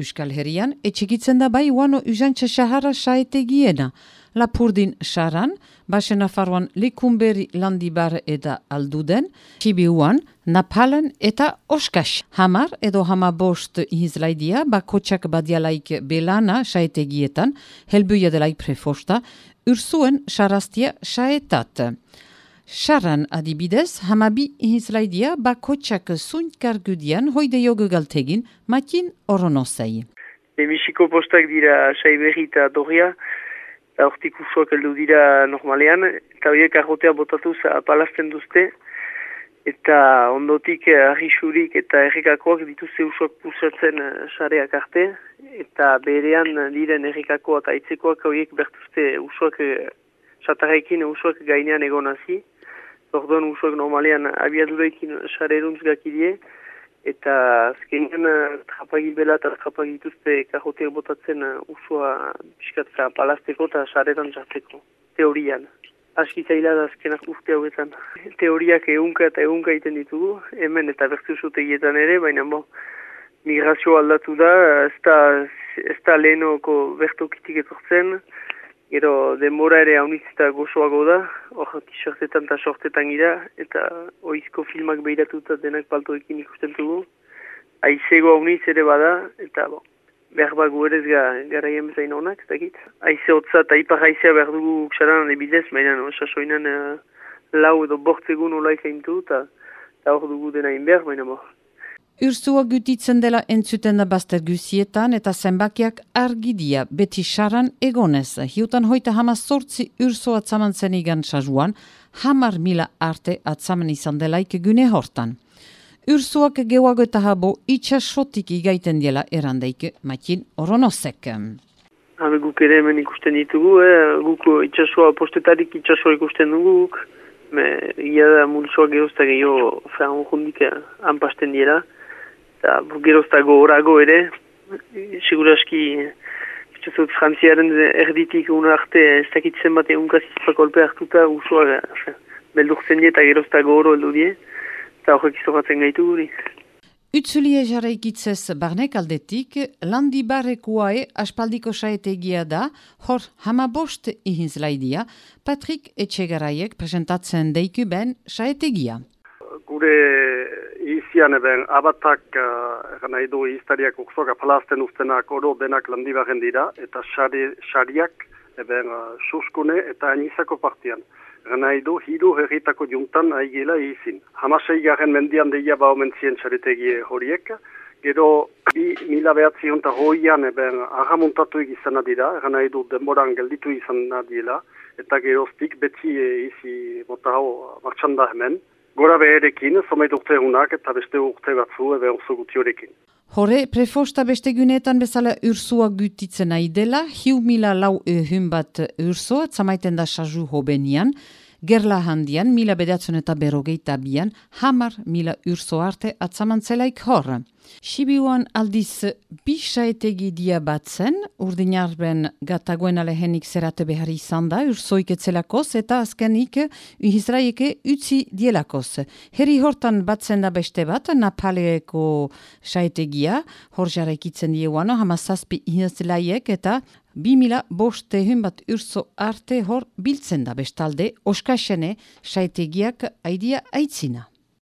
Euskal Herrian, etxegitzen da bai uano usantxa sahara saetegiena. Lapurdin saran, basen afaruan lekunberi landibar eta alduden, Sibiuan, Napalen eta Oskas. Hamar edo hama bost izlaidia, bakotsak badialaik belana saetegietan, helbuia delaik prefosta, ursuen saraztia saetat. Saran adibidez, hamabi izlaidia bakotsak zuntkargudian hoide jogu galtegin, matin oronosei. Emisiko postak dira saiberri eta doria, hortik usuak heldu dira normalean, eta horiek arrotea botatuz apalazten duzte, eta ondotik ahisurik eta errikakoak dituzte usuak pusatzen eh, sareak arte, eta berean diren errikakoak eta aitzekoak horiek bertuzte usuak satarrekin usuak gainean egonazi, orduan usuak normalean abiadurekin sare gakidie, eta azkenean uh, trapagi bela eta trapagi dituzte kajoteak botatzen uh, usua biskatzea palazteko eta saretan jartzeko, teorian. Aski zaila da azkenak urte hauetan. Teoriak egunka eta egunka egiten ditugu, hemen eta bertu zutegietan ere, baina bo, migrazio aldatu da, ez da, ez da lehenoko bertokitik etortzen, Gero denbora ere haunitzita gozoago da, hor t-shirtetan eta shortetan gira, eta oizko filmak behiratuta denak paltoekin ikusten dugu. Aizego haunitz ere bada, eta bo, behar bat guerez ga, gara bezain honak, eta git. Aize hotza eta ipar aizea behar dugu xaran ebidez, baina no, sasoinan uh, lau edo bortzegun olaik haintu, eta hor dugu dena inber, baina bo, Ursua gutitzen dela entzuten da bazter guzietan eta zenbakiak argidia beti saran egonez. Hiutan hoita hama sortzi urso atzaman zen igan sajuan, hamar mila arte atzaman izan delaik gune hortan. Ursuak gehuago eta habo itxasotik igaiten dela erandeik matin oronozek. Habe guk ere hemen ikusten ditugu, eh? guk itxasua postetarik itxasua ikusten dugu, me ia da mulsoa gehozta gehiago fean jundik anpasten dira eta geroztago orago ere, seguraski, bituzut, frantziaren erditik una arte ez dakitzen bat egun kasizpa kolpe hartuta usua, beldurtzen die eta geroztago oro eldu die, eta horrek izoratzen gaitu guri. Utsulie jarraikitzez barnek aldetik, landi barrekuae aspaldiko saetegia da, hor hamabost ihinzlaidia, Patrik Etxegaraiek presentatzen deiku ben saetegia. Gure izian eben abatak uh, nahi du iztariak ukzoka palazten ustenak oro denak landibaren dira eta xariak eben uh, suskune eta anizako partian. Nahi du hiru herritako juntan aigela izin. Hamasei garen mendian deia ba omentzien xaretegie horiek. Gero bi mila behatzi honta hoian eben agamuntatu egizan dira, nahi du denboran gelditu izan diela, eta geroztik beti izi mota hau martxanda hemen gora beherekin, zomait urte egunak eta beste urte batzu ebe oso gutiorekin. Hore, prefosta beste guneetan bezala ursua gutitzen nahi dela, hiu mila lau ehun bat ursoa, zamaiten da saju hobenian, gerla handian, mila bedatzen eta berogeita bian, hamar mila urso arte atzamantzelaik horra. Sibiuan aldiz bisaetegi dia batzen, urdinarben gatagoen alehenik zerate behar izan da, ursoik etzelakoz eta azkenik uhizraieke utzi dielakoz. Herri hortan batzen da beste bat, napaleeko saetegia, hor jarraikitzen dieuano, hama zazpi ihizlaiek eta bi mila boste bat urso arte hor biltzen da bestalde, oskasene saetegiak aidia aitzina.